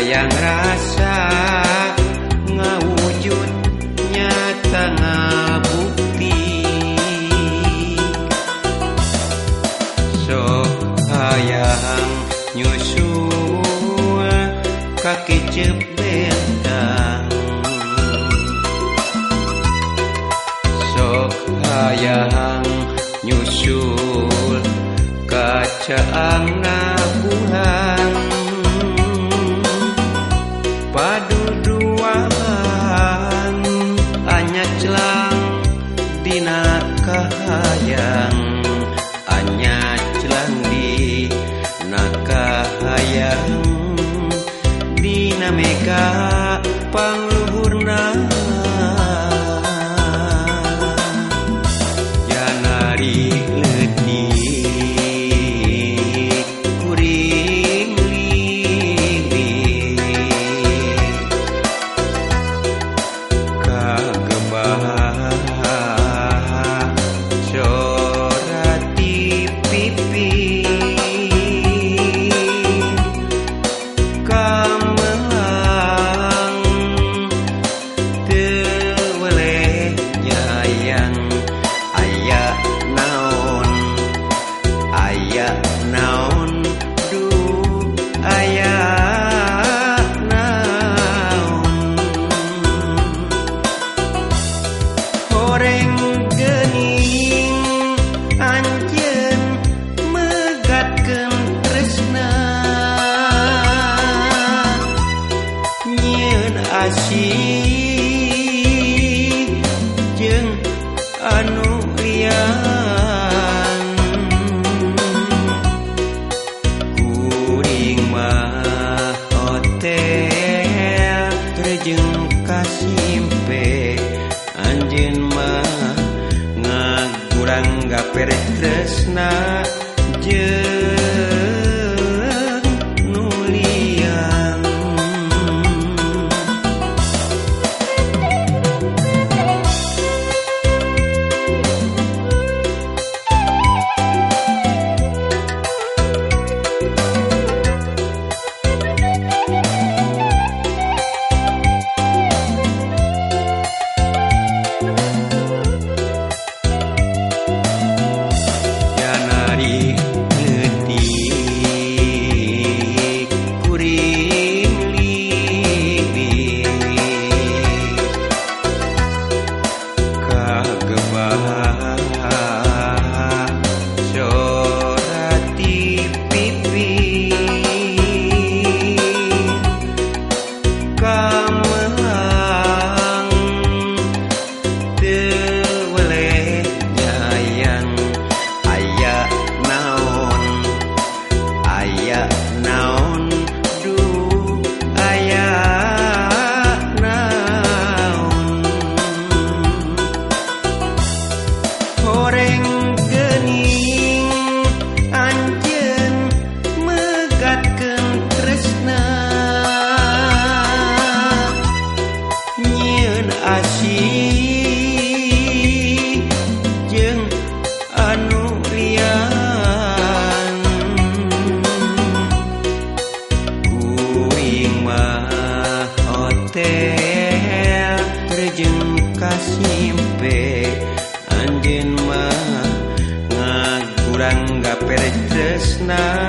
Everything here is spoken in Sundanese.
yang rasa ngawujud nyata ngabukti. Sok hayang nyusul kaki jebentang sok hayang nyusul kaca angna bulan hayang Anya celandi naka hayang Dinamika pangluhurna. bertresna now. jeung kasimpe anjin mah ngagurang gaper tresna